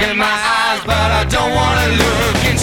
in my eyes, but I don't wanna look